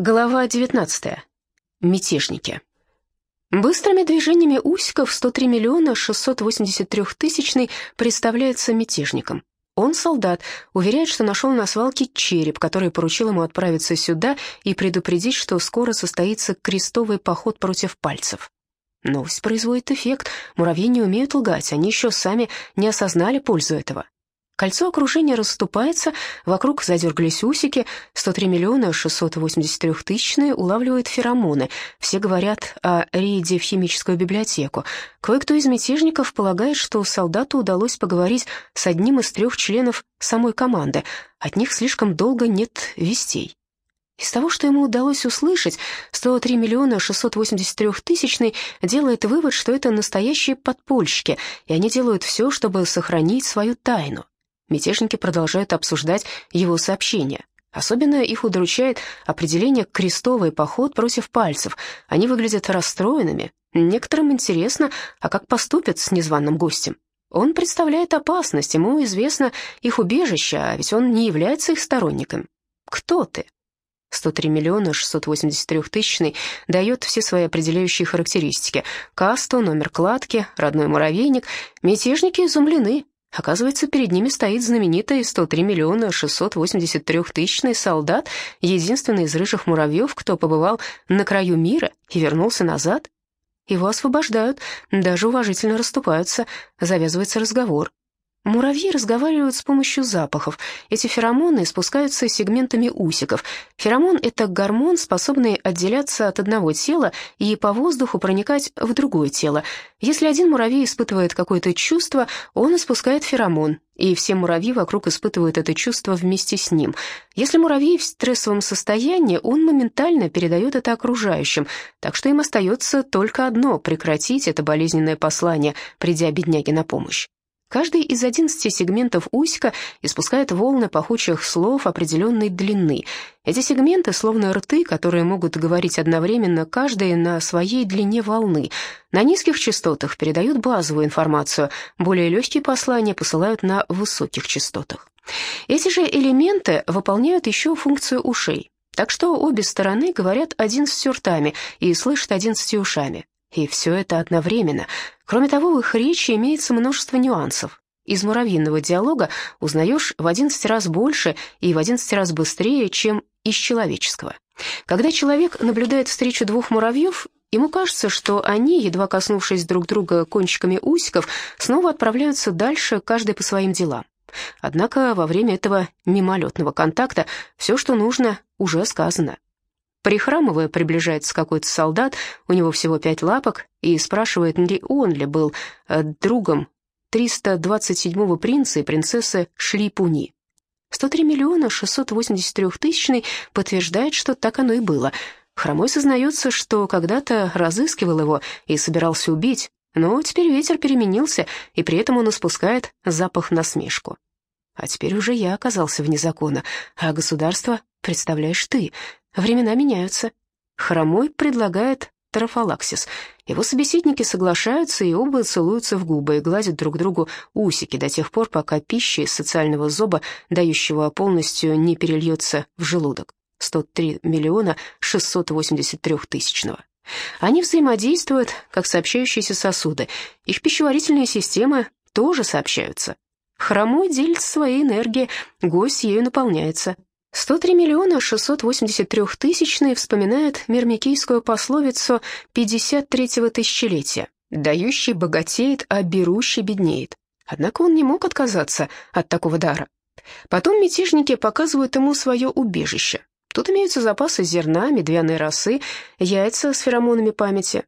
Глава 19. Мятежники. Быстрыми движениями Усиков 103 миллиона 683 тысячный представляется мятежником. Он солдат, уверяет, что нашел на свалке череп, который поручил ему отправиться сюда и предупредить, что скоро состоится крестовый поход против пальцев. Новость производит эффект. Муравьи не умеют лгать, они еще сами не осознали пользу этого. Кольцо окружения расступается, вокруг задергались усики, 103 миллиона 683 тысячные улавливают феромоны. Все говорят о рейде в химическую библиотеку. Кое-кто из мятежников полагает, что солдату удалось поговорить с одним из трех членов самой команды. От них слишком долго нет вестей. Из того, что ему удалось услышать, 103 миллиона 683 тысячный делает вывод, что это настоящие подпольщики, и они делают все, чтобы сохранить свою тайну. Мятежники продолжают обсуждать его сообщения. Особенно их удручает определение «крестовый поход против пальцев». Они выглядят расстроенными. Некоторым интересно, а как поступят с незваным гостем. Он представляет опасность, ему известно их убежище, а ведь он не является их сторонником. Кто ты? 103 миллиона 683 тысячный дает все свои определяющие характеристики. Касту, номер кладки, родной муравейник. Мятежники изумлены. Оказывается, перед ними стоит знаменитый 103 миллиона 683 тысячный солдат, единственный из рыжих муравьев, кто побывал на краю мира и вернулся назад. Его освобождают, даже уважительно расступаются, завязывается разговор. Муравьи разговаривают с помощью запахов. Эти феромоны спускаются сегментами усиков. Феромон — это гормон, способный отделяться от одного тела и по воздуху проникать в другое тело. Если один муравей испытывает какое-то чувство, он испускает феромон, и все муравьи вокруг испытывают это чувство вместе с ним. Если муравей в стрессовом состоянии, он моментально передает это окружающим, так что им остается только одно — прекратить это болезненное послание, придя бедняге на помощь. Каждый из 11 сегментов усика испускает волны пахучих слов определенной длины. Эти сегменты словно рты, которые могут говорить одновременно каждый на своей длине волны. На низких частотах передают базовую информацию, более легкие послания посылают на высоких частотах. Эти же элементы выполняют еще функцию ушей. Так что обе стороны говорят одиннадцатью ртами и слышат одиннадцатью ушами. И все это одновременно. Кроме того, в их речи имеется множество нюансов. Из муравьиного диалога узнаешь в 11 раз больше и в 11 раз быстрее, чем из человеческого. Когда человек наблюдает встречу двух муравьев, ему кажется, что они, едва коснувшись друг друга кончиками усиков, снова отправляются дальше, каждый по своим делам. Однако во время этого мимолетного контакта все, что нужно, уже сказано. Прихрамывая, приближается какой-то солдат, у него всего пять лапок, и спрашивает, ли он ли был э, другом 327-го принца и принцессы Шлипуни. 103 миллиона 683 тысячный подтверждает, что так оно и было. Хромой сознается, что когда-то разыскивал его и собирался убить, но теперь ветер переменился, и при этом он испускает запах насмешку. А теперь уже я оказался вне закона, а государство представляешь ты. Времена меняются. Хромой предлагает трофалаксис. Его собеседники соглашаются, и оба целуются в губы и гладят друг другу усики до тех пор, пока пища из социального зоба, дающего полностью, не перельется в желудок. 103 миллиона 683 тысячного. Они взаимодействуют, как сообщающиеся сосуды. Их пищеварительные системы тоже сообщаются. Хромой делится своей энергией, гость ею наполняется. 103 миллиона 683 тысячные вспоминает мирмикийскую пословицу 53-го тысячелетия «Дающий богатеет, а берущий беднеет». Однако он не мог отказаться от такого дара. Потом мятежники показывают ему свое убежище. Тут имеются запасы зерна, медвяной росы, яйца с феромонами памяти,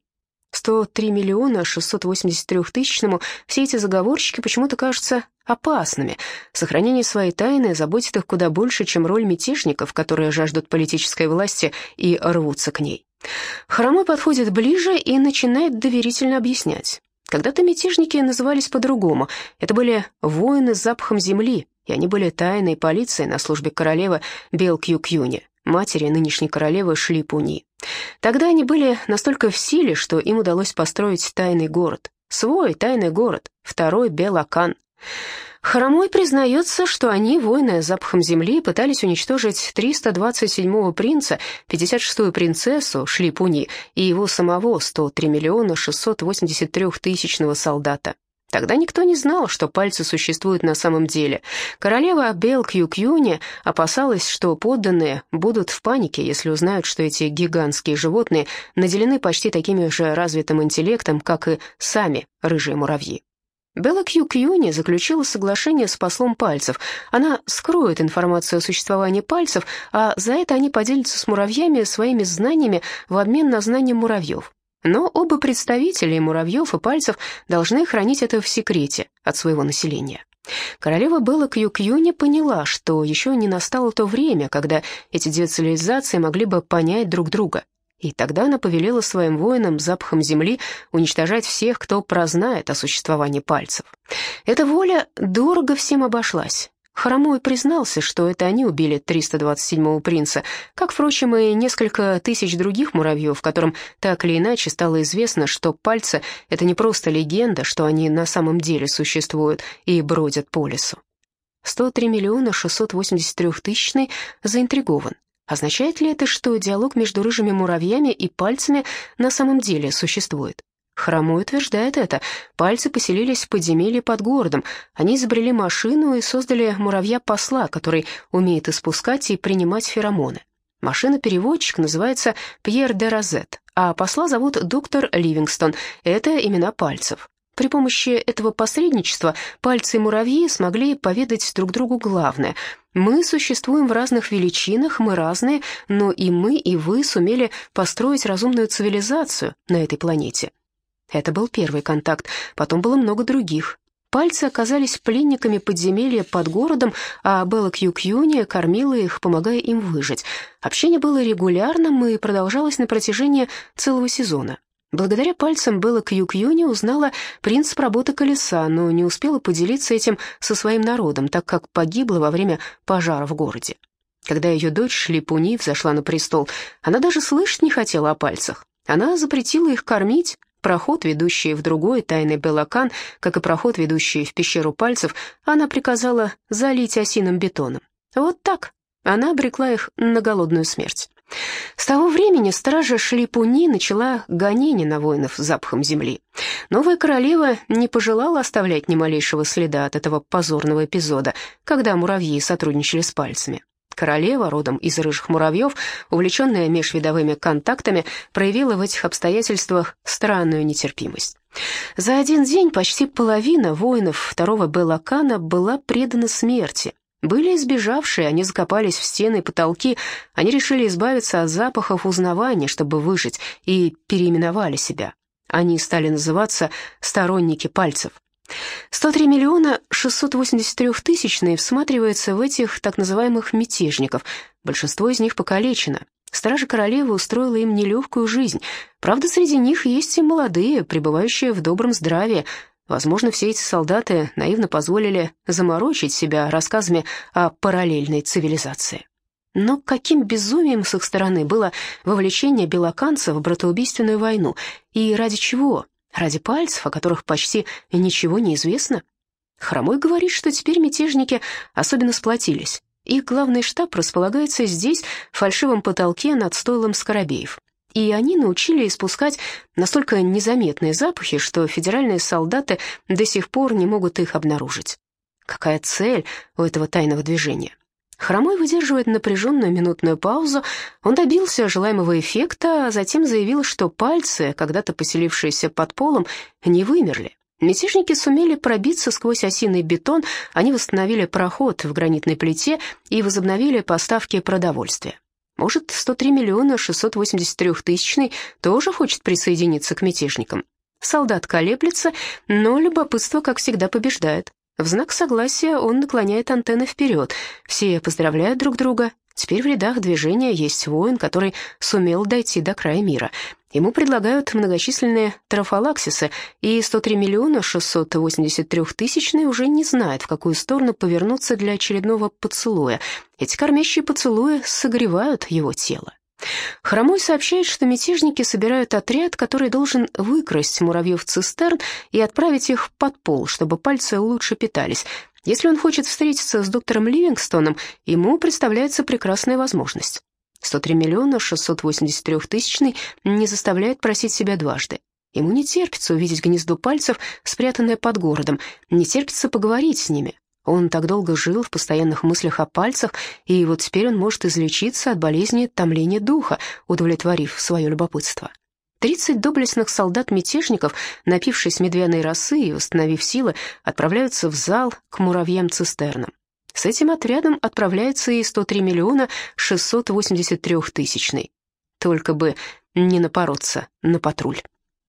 103 миллиона 683 тысячному все эти заговорщики почему-то кажутся опасными. Сохранение своей тайны заботит их куда больше, чем роль мятежников, которые жаждут политической власти и рвутся к ней. Хромой подходит ближе и начинает доверительно объяснять. Когда-то мятежники назывались по-другому. Это были воины с запахом земли, и они были тайной полицией на службе королевы Белкью-Кьюни, матери нынешней королевы Шлипуни. Тогда они были настолько в силе, что им удалось построить тайный город. Свой тайный город, второй Белакан. Хромой признается, что они, воины запахом земли, пытались уничтожить 327-го принца, 56-ю принцессу Шлипуни и его самого 103 миллиона 683 тысячного солдата. Тогда никто не знал, что пальцы существуют на самом деле. Королева Бел Кью-Кьюни опасалась, что подданные будут в панике, если узнают, что эти гигантские животные наделены почти такими же развитым интеллектом, как и сами рыжие муравьи. Белла Кью-Кьюни заключила соглашение с послом пальцев. Она скроет информацию о существовании пальцев, а за это они поделятся с муравьями своими знаниями в обмен на знания муравьев. Но оба представителя муравьев, и пальцев должны хранить это в секрете от своего населения. Королева Белла Кью-Кью поняла, что еще не настало то время, когда эти две цивилизации могли бы понять друг друга. И тогда она повелела своим воинам запахом земли уничтожать всех, кто прознает о существовании пальцев. Эта воля дорого всем обошлась. Хромой признался, что это они убили 327-го принца, как, впрочем, и несколько тысяч других муравьев, которым так или иначе стало известно, что пальцы — это не просто легенда, что они на самом деле существуют и бродят по лесу. 103 миллиона 683 тысячный заинтригован. Означает ли это, что диалог между рыжими муравьями и пальцами на самом деле существует? Хромой утверждает это. Пальцы поселились в подземелье под городом. Они изобрели машину и создали муравья-посла, который умеет испускать и принимать феромоны. Машина-переводчик называется Пьер де Розет, а посла зовут доктор Ливингстон. Это имена пальцев. При помощи этого посредничества пальцы и муравьи смогли поведать друг другу главное. Мы существуем в разных величинах, мы разные, но и мы, и вы сумели построить разумную цивилизацию на этой планете. Это был первый контакт, потом было много других. Пальцы оказались пленниками подземелья под городом, а Белла Кью-Кьюни кормила их, помогая им выжить. Общение было регулярным и продолжалось на протяжении целого сезона. Благодаря пальцам Белла Кью-Кьюни узнала принцип работы колеса, но не успела поделиться этим со своим народом, так как погибла во время пожара в городе. Когда ее дочь Шлипуни взошла на престол, она даже слышать не хотела о пальцах. Она запретила их кормить, Проход, ведущий в другой тайный Белакан, как и проход, ведущий в пещеру пальцев, она приказала залить осиным бетоном. Вот так она обрекла их на голодную смерть. С того времени стража Шлипуни начала гонение на воинов запахом земли. Новая королева не пожелала оставлять ни малейшего следа от этого позорного эпизода, когда муравьи сотрудничали с пальцами. Королева, родом из рыжих муравьев, увлеченная межвидовыми контактами, проявила в этих обстоятельствах странную нетерпимость. За один день почти половина воинов второго Белакана была предана смерти. Были избежавшие, они закопались в стены и потолки, они решили избавиться от запахов узнавания, чтобы выжить, и переименовали себя. Они стали называться «сторонники пальцев». 103 миллиона 683 тысячные всматривается в этих так называемых мятежников. Большинство из них покалечено. Стража королевы устроила им нелегкую жизнь. Правда, среди них есть и молодые, пребывающие в добром здравии. Возможно, все эти солдаты наивно позволили заморочить себя рассказами о параллельной цивилизации. Но каким безумием с их стороны было вовлечение белоканцев в братоубийственную войну? И ради чего? Ради пальцев, о которых почти ничего не известно? Хромой говорит, что теперь мятежники особенно сплотились. Их главный штаб располагается здесь, в фальшивом потолке над стойлом Скоробеев. И они научили испускать настолько незаметные запахи, что федеральные солдаты до сих пор не могут их обнаружить. Какая цель у этого тайного движения? Хромой выдерживает напряженную минутную паузу. Он добился желаемого эффекта, а затем заявил, что пальцы, когда-то поселившиеся под полом, не вымерли. Мятежники сумели пробиться сквозь осиный бетон, они восстановили проход в гранитной плите и возобновили поставки продовольствия. Может, 103 миллиона 683 тысячный тоже хочет присоединиться к мятежникам? Солдат колеблется, но любопытство, как всегда, побеждает. В знак согласия он наклоняет антенны вперед. Все поздравляют друг друга. Теперь в рядах движения есть воин, который сумел дойти до края мира. Ему предлагают многочисленные трофалаксисы, и 103 миллиона 683 тысячные уже не знают, в какую сторону повернуться для очередного поцелуя. Эти кормящие поцелуи согревают его тело. Хромой сообщает, что мятежники собирают отряд, который должен выкрасть муравьев цистерн и отправить их под пол, чтобы пальцы лучше питались. Если он хочет встретиться с доктором Ливингстоном, ему представляется прекрасная возможность. 103 миллиона 683 тысячный не заставляет просить себя дважды. Ему не терпится увидеть гнездо пальцев, спрятанное под городом, не терпится поговорить с ними. Он так долго жил в постоянных мыслях о пальцах, и вот теперь он может излечиться от болезни томления духа, удовлетворив свое любопытство. Тридцать доблестных солдат-мятежников, напившись медвяной росы и восстановив силы, отправляются в зал к муравьям-цистернам. С этим отрядом отправляется и 103 миллиона 683 тысячный. Только бы не напороться на патруль.